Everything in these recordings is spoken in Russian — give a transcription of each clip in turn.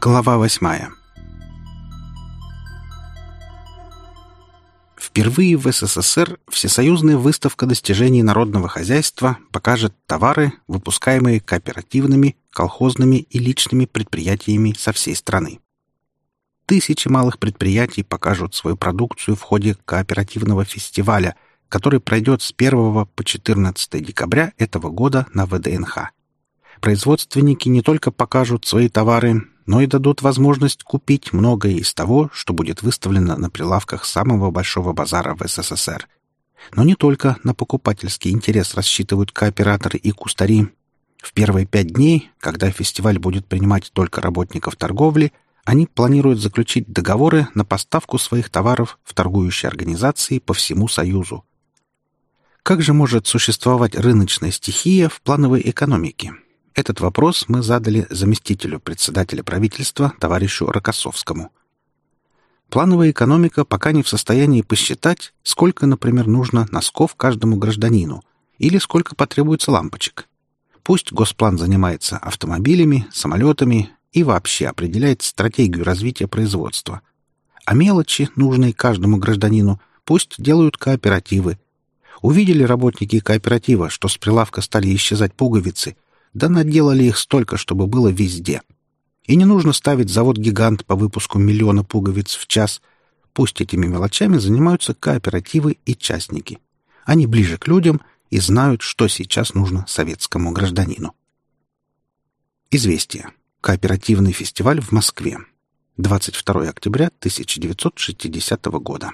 Глава восьмая Впервые в СССР Всесоюзная выставка достижений народного хозяйства покажет товары, выпускаемые кооперативными, колхозными и личными предприятиями со всей страны. Тысячи малых предприятий покажут свою продукцию в ходе кооперативного фестиваля, который пройдет с 1 по 14 декабря этого года на ВДНХ. Производственники не только покажут свои товары, но и дадут возможность купить многое из того, что будет выставлено на прилавках самого большого базара в СССР. Но не только на покупательский интерес рассчитывают кооператоры и кустари. В первые пять дней, когда фестиваль будет принимать только работников торговли, они планируют заключить договоры на поставку своих товаров в торгующие организации по всему Союзу. Как же может существовать рыночная стихия в плановой экономике? Этот вопрос мы задали заместителю председателя правительства, товарищу Рокоссовскому. Плановая экономика пока не в состоянии посчитать, сколько, например, нужно носков каждому гражданину или сколько потребуется лампочек. Пусть Госплан занимается автомобилями, самолетами и вообще определяет стратегию развития производства. А мелочи, нужные каждому гражданину, пусть делают кооперативы. Увидели работники кооператива, что с прилавка стали исчезать пуговицы – да наделали их столько, чтобы было везде. И не нужно ставить завод-гигант по выпуску миллиона пуговиц в час. Пусть этими мелочами занимаются кооперативы и частники. Они ближе к людям и знают, что сейчас нужно советскому гражданину. Известие. Кооперативный фестиваль в Москве. 22 октября 1960 года.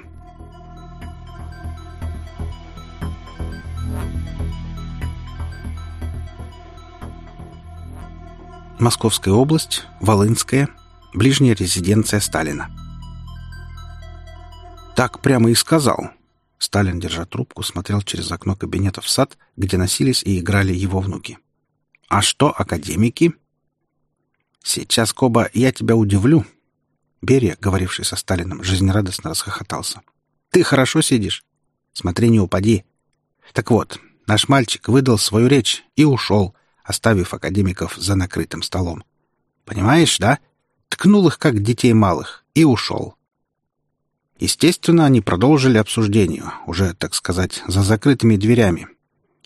Московская область, Волынская, ближняя резиденция Сталина. Так прямо и сказал. Сталин, держа трубку, смотрел через окно кабинета в сад, где носились и играли его внуки. «А что, академики?» «Сейчас, Коба, я тебя удивлю». Берия, говоривший со Сталиным, жизнерадостно расхохотался. «Ты хорошо сидишь? Смотри, не упади. Так вот, наш мальчик выдал свою речь и ушел, оставив академиков за накрытым столом. Понимаешь, да? Ткнул их, как детей малых, и ушел. Естественно, они продолжили обсуждение, уже, так сказать, за закрытыми дверями.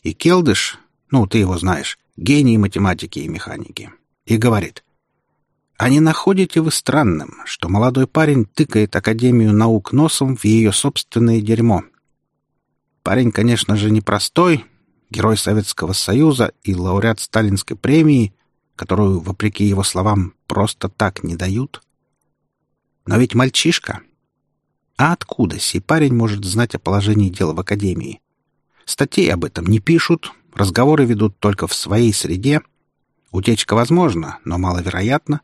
И Келдыш, ну, ты его знаешь, гений математики и механики, и говорит, «А не находите вы странным, что молодой парень тыкает Академию наук носом в ее собственное дерьмо?» Парень, конечно же, непростой, герой Советского Союза и лауреат Сталинской премии, которую, вопреки его словам, просто так не дают. Но ведь мальчишка. А откуда сей парень может знать о положении дела в Академии? Статей об этом не пишут, разговоры ведут только в своей среде. Утечка возможна, но маловероятна.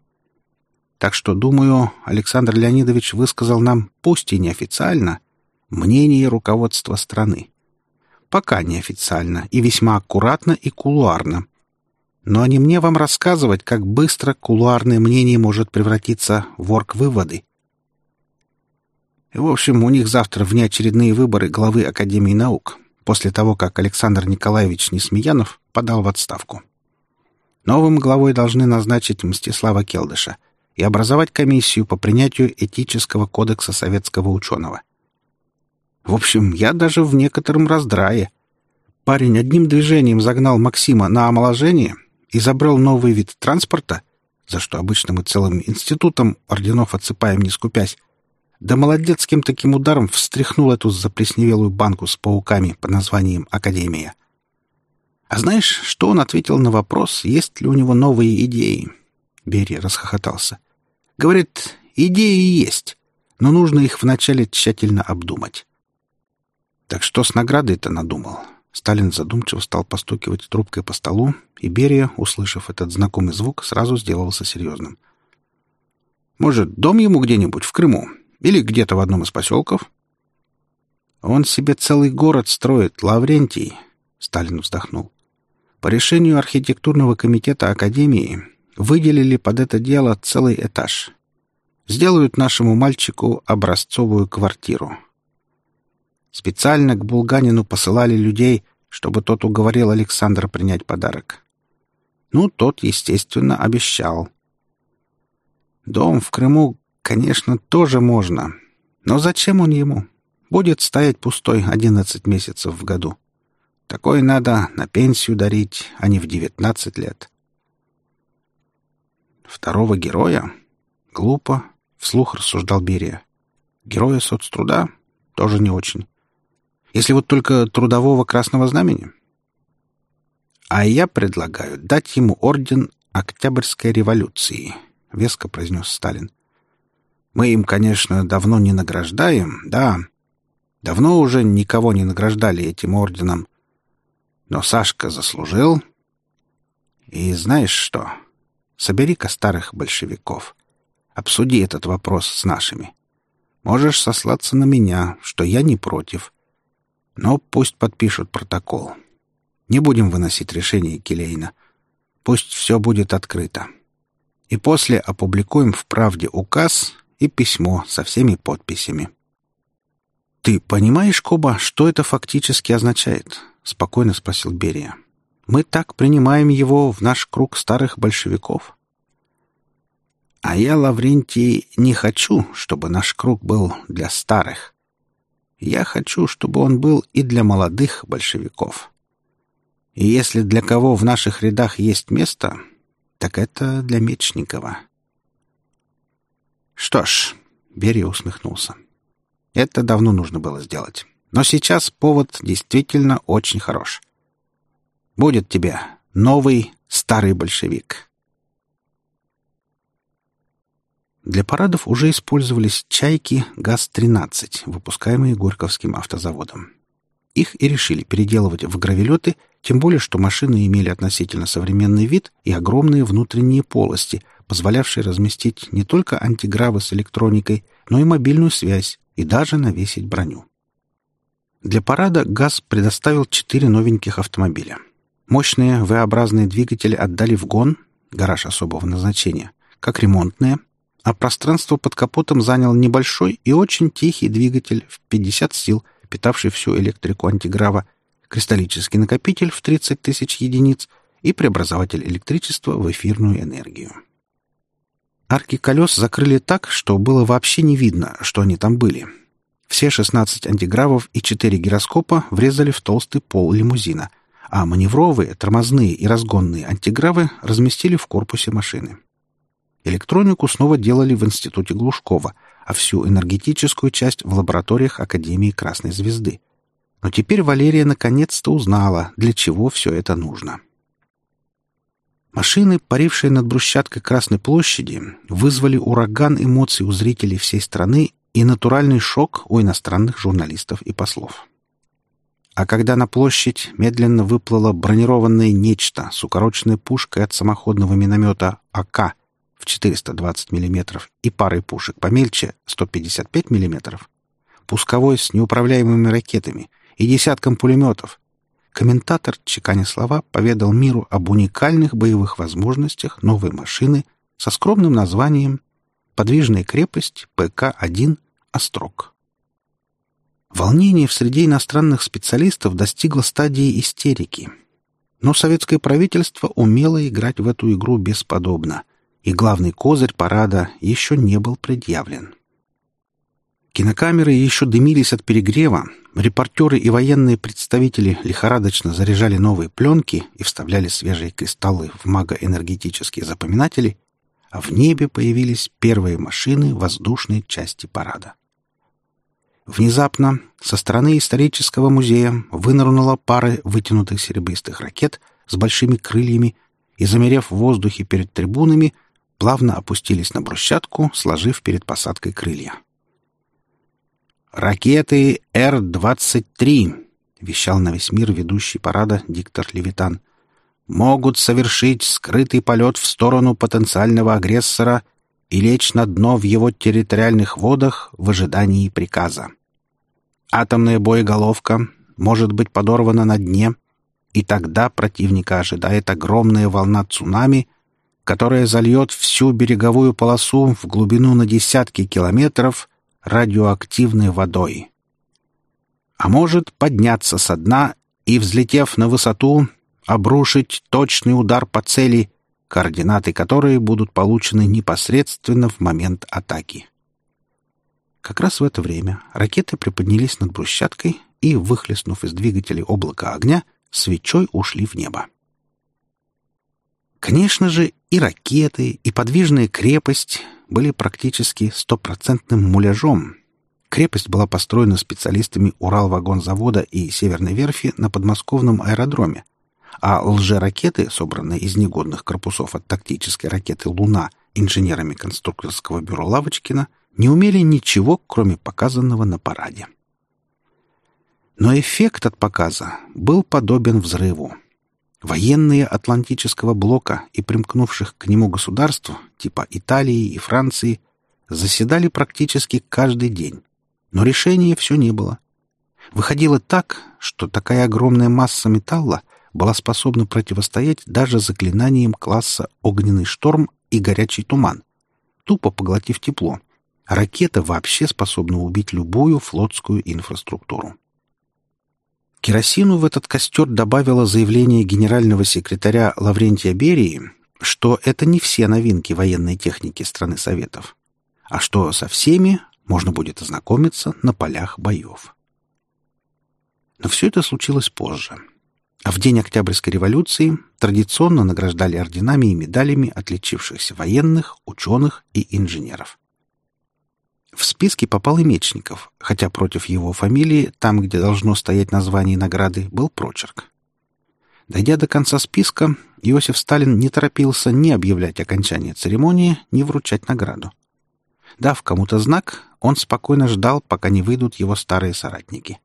Так что, думаю, Александр Леонидович высказал нам, пусть и неофициально, мнение руководства страны пока неофициально и весьма аккуратно и кулуарно. Но не мне вам рассказывать, как быстро кулуарное мнение может превратиться в орг-выводы. В общем, у них завтра внеочередные выборы главы Академии наук, после того, как Александр Николаевич Несмеянов подал в отставку. Новым главой должны назначить Мстислава Келдыша и образовать комиссию по принятию этического кодекса советского ученого — в общем, я даже в некотором раздрае. Парень одним движением загнал Максима на омоложение и забрал новый вид транспорта, за что обычно мы целым институтом орденов отсыпаем, не скупясь, да молодецким таким ударом встряхнул эту заплесневелую банку с пауками под названием «Академия». А знаешь, что он ответил на вопрос, есть ли у него новые идеи? Берия расхохотался. Говорит, идеи есть, но нужно их вначале тщательно обдумать. Так что с наградой-то надумал? Сталин задумчиво стал постукивать трубкой по столу, и Берия, услышав этот знакомый звук, сразу сделался серьезным. «Может, дом ему где-нибудь в Крыму? Или где-то в одном из поселков?» «Он себе целый город строит, Лаврентий», — Сталин вздохнул. «По решению архитектурного комитета Академии выделили под это дело целый этаж. Сделают нашему мальчику образцовую квартиру». Специально к Булганину посылали людей, чтобы тот уговорил Александра принять подарок. Ну, тот, естественно, обещал. Дом в Крыму, конечно, тоже можно. Но зачем он ему? Будет стоять пустой одиннадцать месяцев в году. Такое надо на пенсию дарить, а не в девятнадцать лет. Второго героя? Глупо, вслух рассуждал Берия. Героя соцтруда? Тоже не очень. Если вот только трудового красного знамени. А я предлагаю дать ему орден Октябрьской революции, веско произнес Сталин. Мы им, конечно, давно не награждаем, да. Давно уже никого не награждали этим орденом. Но Сашка заслужил. И знаешь что? Собери-ка старых большевиков. Обсуди этот вопрос с нашими. Можешь сослаться на меня, что я не против. Но пусть подпишут протокол. Не будем выносить решение Келейна. Пусть все будет открыто. И после опубликуем в «Правде» указ и письмо со всеми подписями. «Ты понимаешь, Коба, что это фактически означает?» — спокойно спросил Берия. «Мы так принимаем его в наш круг старых большевиков». «А я, Лаврентий, не хочу, чтобы наш круг был для старых. Я хочу, чтобы он был и для молодых большевиков. И если для кого в наших рядах есть место, так это для Мечникова». «Что ж», — Берия усмехнулся, — «это давно нужно было сделать. Но сейчас повод действительно очень хорош. Будет тебе новый старый большевик». Для парадов уже использовались «Чайки» ГАЗ-13, выпускаемые Горьковским автозаводом. Их и решили переделывать в гравелеты, тем более что машины имели относительно современный вид и огромные внутренние полости, позволявшие разместить не только антигравы с электроникой, но и мобильную связь и даже навесить броню. Для парада ГАЗ предоставил четыре новеньких автомобиля. Мощные V-образные двигатели отдали в гон, гараж особого назначения, как ремонтные, а пространство под капотом занял небольшой и очень тихий двигатель в 50 сил, питавший всю электрику антиграва, кристаллический накопитель в 30 тысяч единиц и преобразователь электричества в эфирную энергию. Арки колес закрыли так, что было вообще не видно, что они там были. Все 16 антигравов и 4 гироскопа врезали в толстый пол лимузина, а маневровые, тормозные и разгонные антигравы разместили в корпусе машины. Электронику снова делали в Институте Глушкова, а всю энергетическую часть в лабораториях Академии Красной Звезды. Но теперь Валерия наконец-то узнала, для чего все это нужно. Машины, парившие над брусчаткой Красной площади, вызвали ураган эмоций у зрителей всей страны и натуральный шок у иностранных журналистов и послов. А когда на площадь медленно выплыло бронированное нечто с укороченной пушкой от самоходного миномета АК в 420 мм и парой пушек помельче 155 мм, пусковой с неуправляемыми ракетами и десятком пулеметов. Комментатор, чеканя слова, поведал миру об уникальных боевых возможностях новой машины со скромным названием «Подвижная крепость ПК-1 Острог». Волнение в среде иностранных специалистов достигло стадии истерики. Но советское правительство умело играть в эту игру бесподобно — и главный козырь парада еще не был предъявлен. Кинокамеры еще дымились от перегрева, репортеры и военные представители лихорадочно заряжали новые пленки и вставляли свежие кристаллы в магоэнергетические запоминатели, а в небе появились первые машины воздушной части парада. Внезапно со стороны исторического музея вынырнула пара вытянутых серебристых ракет с большими крыльями и, замерев в воздухе перед трибунами, плавно опустились на брусчатку, сложив перед посадкой крылья. «Ракеты Р-23», — вещал на весь мир ведущий парада диктор Левитан, «могут совершить скрытый полет в сторону потенциального агрессора и лечь на дно в его территориальных водах в ожидании приказа. Атомная боеголовка может быть подорвана на дне, и тогда противника ожидает огромная волна цунами — которая зальет всю береговую полосу в глубину на десятки километров радиоактивной водой. А может подняться со дна и, взлетев на высоту, обрушить точный удар по цели, координаты которой будут получены непосредственно в момент атаки. Как раз в это время ракеты приподнялись над брусчаткой и, выхлестнув из двигателей облако огня, свечой ушли в небо. Конечно же, и ракеты, и подвижная крепость были практически стопроцентным муляжом. Крепость была построена специалистами Уралвагонзавода и Северной верфи на подмосковном аэродроме, а лжеракеты, собранные из негодных корпусов от тактической ракеты «Луна» инженерами конструкторского бюро Лавочкина, не умели ничего, кроме показанного на параде. Но эффект от показа был подобен взрыву. Военные Атлантического блока и примкнувших к нему государств, типа Италии и Франции, заседали практически каждый день. Но решения все не было. Выходило так, что такая огромная масса металла была способна противостоять даже заклинаниям класса «Огненный шторм» и «Горячий туман», тупо поглотив тепло. Ракета вообще способна убить любую флотскую инфраструктуру. Керосину в этот костер добавило заявление генерального секретаря Лаврентия Берии, что это не все новинки военной техники страны Советов, а что со всеми можно будет ознакомиться на полях боев. Но все это случилось позже. А в день Октябрьской революции традиционно награждали орденами и медалями отличившихся военных, ученых и инженеров. В списке попал и Мечников, хотя против его фамилии, там, где должно стоять название награды, был прочерк. Дойдя до конца списка, Иосиф Сталин не торопился ни объявлять окончание церемонии, ни вручать награду. Дав кому-то знак, он спокойно ждал, пока не выйдут его старые соратники.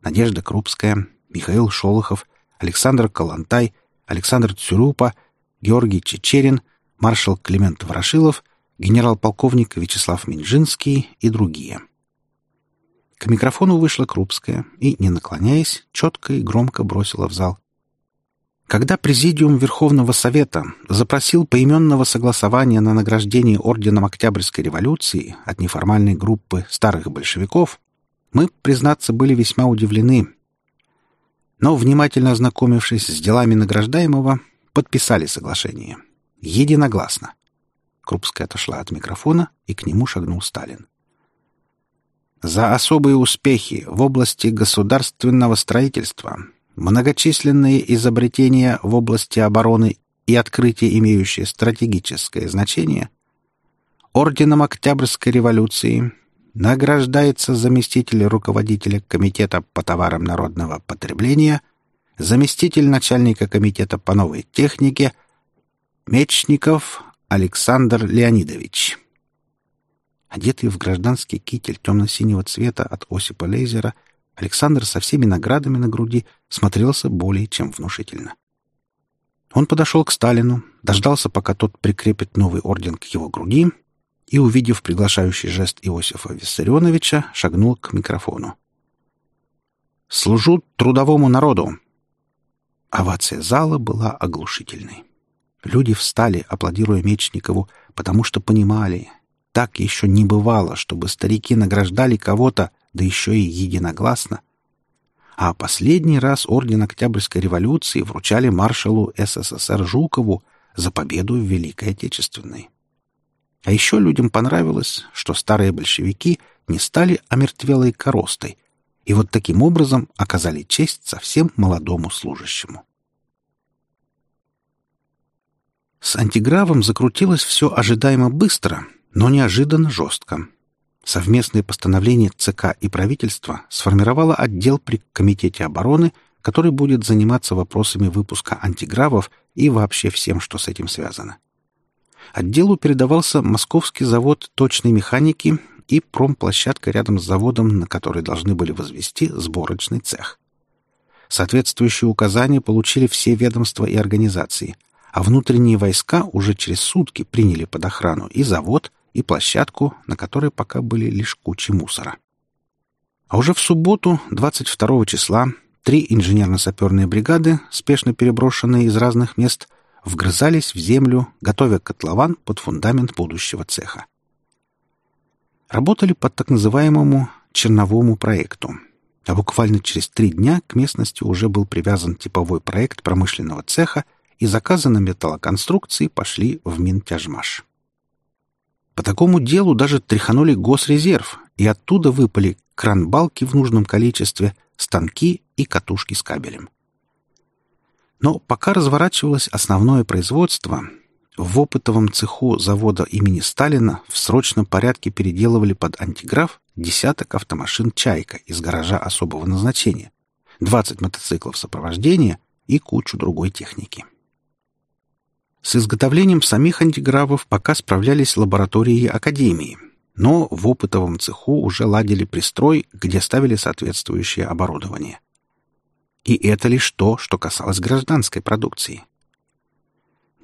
Надежда Крупская, Михаил Шолохов, Александр Калантай, Александр Цюрупа, Георгий Чечерин, маршал Климент Ворошилов — генерал-полковник Вячеслав Минжинский и другие. К микрофону вышла Крупская и, не наклоняясь, четко и громко бросила в зал. Когда Президиум Верховного Совета запросил поименного согласования на награждение Орденом Октябрьской революции от неформальной группы старых большевиков, мы, признаться, были весьма удивлены. Но, внимательно ознакомившись с делами награждаемого, подписали соглашение. Единогласно. Крупская отошла от микрофона, и к нему шагнул Сталин. За особые успехи в области государственного строительства, многочисленные изобретения в области обороны и открытия, имеющие стратегическое значение, орденом Октябрьской революции награждается заместитель руководителя Комитета по товарам народного потребления, заместитель начальника Комитета по новой технике, Мечников Александр Леонидович. Одетый в гражданский китель темно-синего цвета от Осипа Лейзера, Александр со всеми наградами на груди смотрелся более чем внушительно. Он подошел к Сталину, дождался, пока тот прикрепит новый орден к его груди, и, увидев приглашающий жест Иосифа Виссарионовича, шагнул к микрофону. «Служу трудовому народу!» Овация зала была оглушительной. Люди встали, аплодируя Мечникову, потому что понимали, так еще не бывало, чтобы старики награждали кого-то, да еще и единогласно. А последний раз орден Октябрьской революции вручали маршалу СССР Жукову за победу в Великой Отечественной. А еще людям понравилось, что старые большевики не стали омертвелой коростой, и вот таким образом оказали честь совсем молодому служащему. С антигравом закрутилось все ожидаемо быстро, но неожиданно жестко. Совместное постановление ЦК и правительства сформировало отдел при Комитете обороны, который будет заниматься вопросами выпуска антигравов и вообще всем, что с этим связано. Отделу передавался Московский завод точной механики и промплощадка рядом с заводом, на который должны были возвести сборочный цех. Соответствующие указания получили все ведомства и организации – а внутренние войска уже через сутки приняли под охрану и завод, и площадку, на которой пока были лишь кучи мусора. А уже в субботу, 22 числа, три инженерно-саперные бригады, спешно переброшенные из разных мест, вгрызались в землю, готовя котлован под фундамент будущего цеха. Работали по так называемому черновому проекту. а буквально через три дня к местности уже был привязан типовой проект промышленного цеха, и заказы металлоконструкции пошли в Минтяжмаш. По такому делу даже тряханули госрезерв, и оттуда выпали кран-балки в нужном количестве, станки и катушки с кабелем. Но пока разворачивалось основное производство, в опытовом цеху завода имени Сталина в срочном порядке переделывали под антиграф десяток автомашин «Чайка» из гаража особого назначения, 20 мотоциклов сопровождения и кучу другой техники. С изготовлением самих антигравов пока справлялись лаборатории Академии, но в опытовом цеху уже ладили пристрой, где ставили соответствующее оборудование. И это лишь то, что касалось гражданской продукции.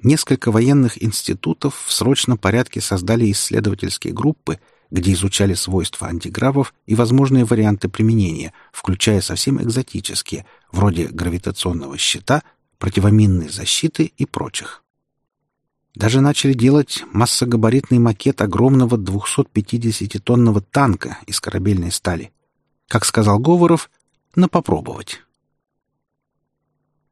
Несколько военных институтов в срочном порядке создали исследовательские группы, где изучали свойства антигравов и возможные варианты применения, включая совсем экзотические, вроде гравитационного щита, противоминной защиты и прочих. Даже начали делать массогабаритный макет огромного 250-тонного танка из корабельной стали. Как сказал Говоров, на попробовать.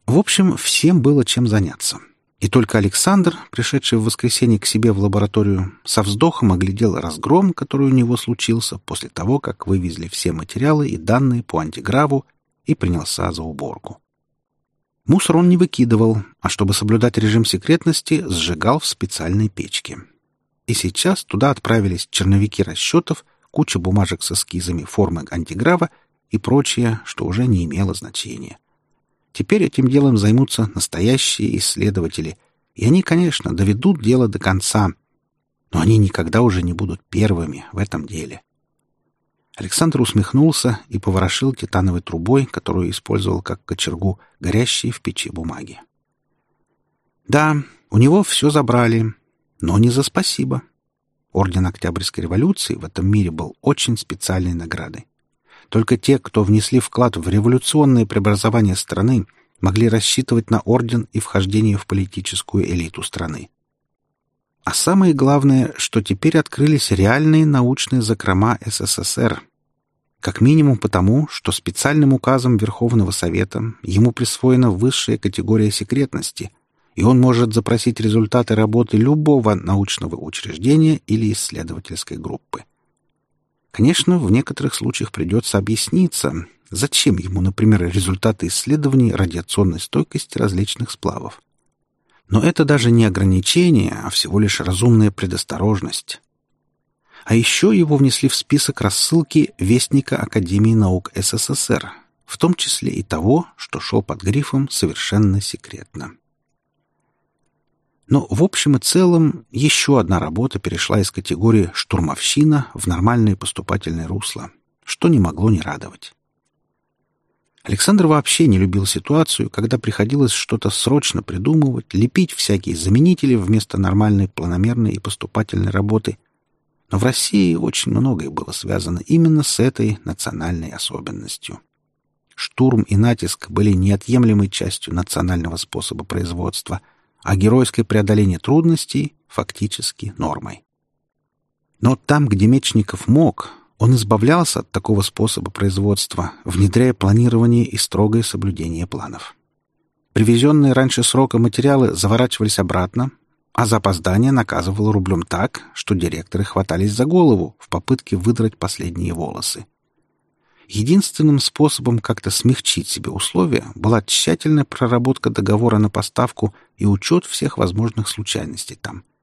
В общем, всем было чем заняться. И только Александр, пришедший в воскресенье к себе в лабораторию, со вздохом оглядел разгром, который у него случился после того, как вывезли все материалы и данные по антиграву и принялся за уборку. Мусор он не выкидывал, а чтобы соблюдать режим секретности, сжигал в специальной печке. И сейчас туда отправились черновики расчетов, куча бумажек с эскизами формы антиграва и прочее, что уже не имело значения. Теперь этим делом займутся настоящие исследователи, и они, конечно, доведут дело до конца, но они никогда уже не будут первыми в этом деле. Александр усмехнулся и поворошил титановой трубой, которую использовал как кочергу, горящей в печи бумаги. Да, у него все забрали, но не за спасибо. Орден Октябрьской революции в этом мире был очень специальной наградой. Только те, кто внесли вклад в революционное преобразование страны, могли рассчитывать на орден и вхождение в политическую элиту страны. А самое главное, что теперь открылись реальные научные закрома СССР. Как минимум потому, что специальным указом Верховного Совета ему присвоена высшая категория секретности, и он может запросить результаты работы любого научного учреждения или исследовательской группы. Конечно, в некоторых случаях придется объясниться, зачем ему, например, результаты исследований радиационной стойкости различных сплавов. Но это даже не ограничение, а всего лишь разумная предосторожность. А еще его внесли в список рассылки Вестника Академии наук СССР, в том числе и того, что шел под грифом «Совершенно секретно». Но в общем и целом еще одна работа перешла из категории «штурмовщина» в нормальное поступательное русло, что не могло не радовать. Александр вообще не любил ситуацию, когда приходилось что-то срочно придумывать, лепить всякие заменители вместо нормальной планомерной и поступательной работы. Но в России очень многое было связано именно с этой национальной особенностью. Штурм и натиск были неотъемлемой частью национального способа производства, а геройское преодоление трудностей — фактически нормой. Но там, где Мечников мог, он избавлялся от такого способа производства, внедряя планирование и строгое соблюдение планов. Привезенные раньше срока материалы заворачивались обратно, а за опоздание наказывал рублем так, что директоры хватались за голову в попытке выдрать последние волосы. Единственным способом как-то смягчить себе условия была тщательная проработка договора на поставку и учет всех возможных случайностей там —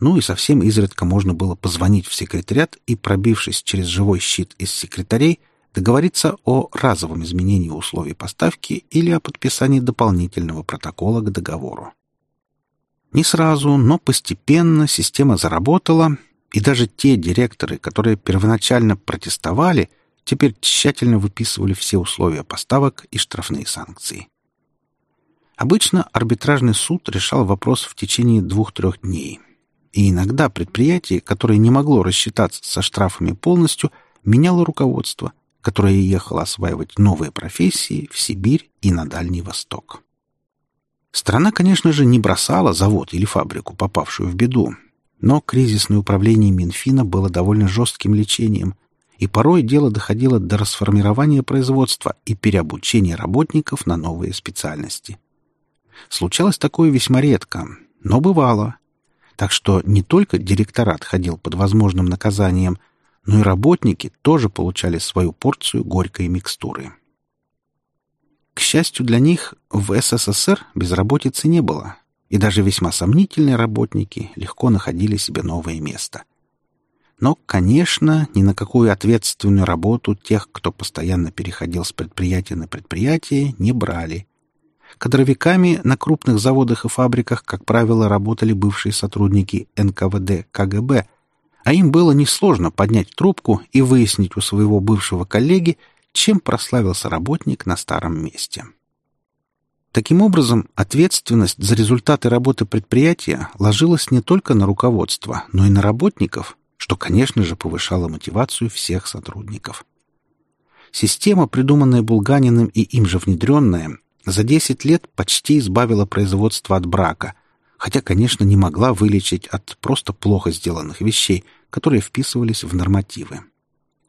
ну и совсем изредка можно было позвонить в секретариат и, пробившись через живой щит из секретарей, договориться о разовом изменении условий поставки или о подписании дополнительного протокола к договору. Не сразу, но постепенно система заработала, и даже те директоры, которые первоначально протестовали, теперь тщательно выписывали все условия поставок и штрафные санкции. Обычно арбитражный суд решал вопрос в течение двух-трех дней — и иногда предприятие, которое не могло рассчитаться со штрафами полностью, меняло руководство, которое ехало осваивать новые профессии в Сибирь и на Дальний Восток. Страна, конечно же, не бросала завод или фабрику, попавшую в беду, но кризисное управление Минфина было довольно жестким лечением, и порой дело доходило до расформирования производства и переобучения работников на новые специальности. Случалось такое весьма редко, но бывало. Так что не только директорат ходил под возможным наказанием, но и работники тоже получали свою порцию горькой микстуры. К счастью для них, в СССР безработицы не было, и даже весьма сомнительные работники легко находили себе новое место. Но, конечно, ни на какую ответственную работу тех, кто постоянно переходил с предприятия на предприятие, не брали. Кадровиками на крупных заводах и фабриках, как правило, работали бывшие сотрудники НКВД КГБ, а им было несложно поднять трубку и выяснить у своего бывшего коллеги, чем прославился работник на старом месте. Таким образом, ответственность за результаты работы предприятия ложилась не только на руководство, но и на работников, что, конечно же, повышало мотивацию всех сотрудников. Система, придуманная Булганиным и им же внедренная, за 10 лет почти избавила производство от брака, хотя, конечно, не могла вылечить от просто плохо сделанных вещей, которые вписывались в нормативы.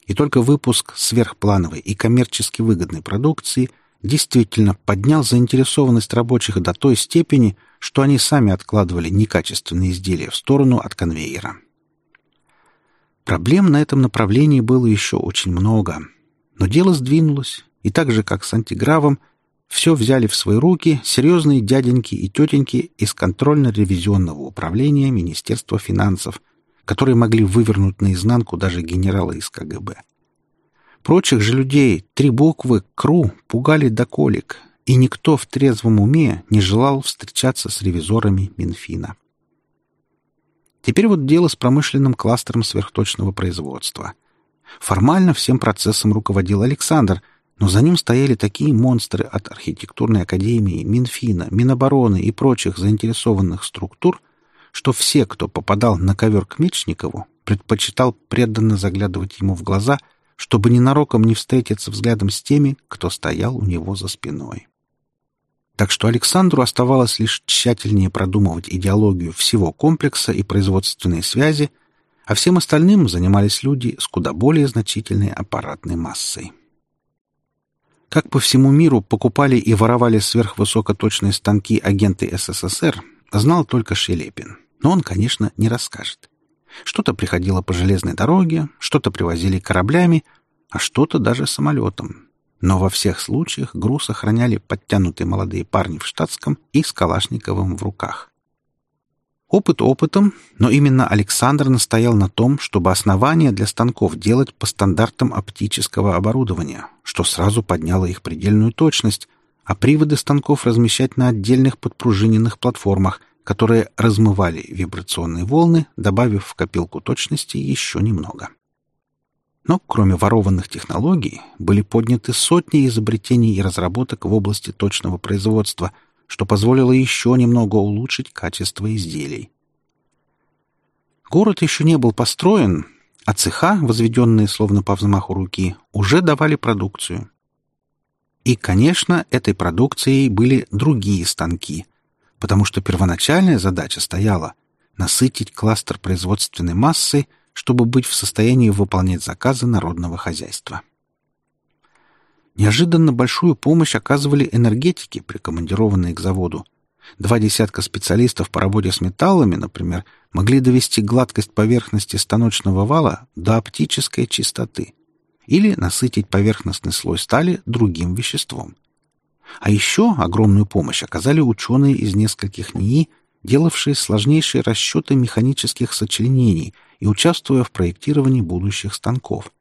И только выпуск сверхплановой и коммерчески выгодной продукции действительно поднял заинтересованность рабочих до той степени, что они сами откладывали некачественные изделия в сторону от конвейера. Проблем на этом направлении было еще очень много, но дело сдвинулось, и так же, как с антигравом, все взяли в свои руки серьезные дяденьки и тетеньки из контрольно-ревизионного управления Министерства финансов – которые могли вывернуть наизнанку даже генерала из КГБ. Прочих же людей три буквы «КРУ» пугали до колик, и никто в трезвом уме не желал встречаться с ревизорами Минфина. Теперь вот дело с промышленным кластером сверхточного производства. Формально всем процессом руководил Александр, но за ним стояли такие монстры от архитектурной академии, Минфина, Минобороны и прочих заинтересованных структур, что все, кто попадал на ковер к Мечникову, предпочитал преданно заглядывать ему в глаза, чтобы ненароком не встретиться взглядом с теми, кто стоял у него за спиной. Так что Александру оставалось лишь тщательнее продумывать идеологию всего комплекса и производственные связи, а всем остальным занимались люди с куда более значительной аппаратной массой. Как по всему миру покупали и воровали сверхвысокоточные станки агенты СССР, знал только Шелепин но он, конечно, не расскажет. Что-то приходило по железной дороге, что-то привозили кораблями, а что-то даже самолетом. Но во всех случаях груз охраняли подтянутые молодые парни в штатском и с Калашниковым в руках. Опыт опытом, но именно Александр настоял на том, чтобы основания для станков делать по стандартам оптического оборудования, что сразу подняло их предельную точность, а приводы станков размещать на отдельных подпружиненных платформах – которые размывали вибрационные волны, добавив в копилку точности еще немного. Но кроме ворованных технологий были подняты сотни изобретений и разработок в области точного производства, что позволило еще немного улучшить качество изделий. Город еще не был построен, а цеха, возведенные словно по взмаху руки, уже давали продукцию. И, конечно, этой продукцией были другие станки, потому что первоначальная задача стояла насытить кластер производственной массы, чтобы быть в состоянии выполнять заказы народного хозяйства. Неожиданно большую помощь оказывали энергетики, прикомандированные к заводу. Два десятка специалистов по работе с металлами, например, могли довести гладкость поверхности станочного вала до оптической чистоты или насытить поверхностный слой стали другим веществом. А еще огромную помощь оказали ученые из нескольких НИИ, делавшие сложнейшие расчеты механических сочленений и участвуя в проектировании будущих станков.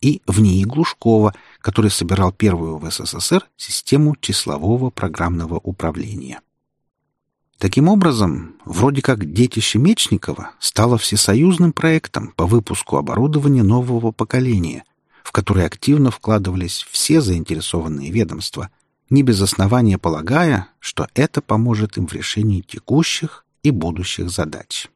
И в НИИ Глушкова, который собирал первую в СССР систему числового программного управления. Таким образом, вроде как детище Мечникова стало всесоюзным проектом по выпуску оборудования нового поколения, в который активно вкладывались все заинтересованные ведомства – не без основания полагая, что это поможет им в решении текущих и будущих задач.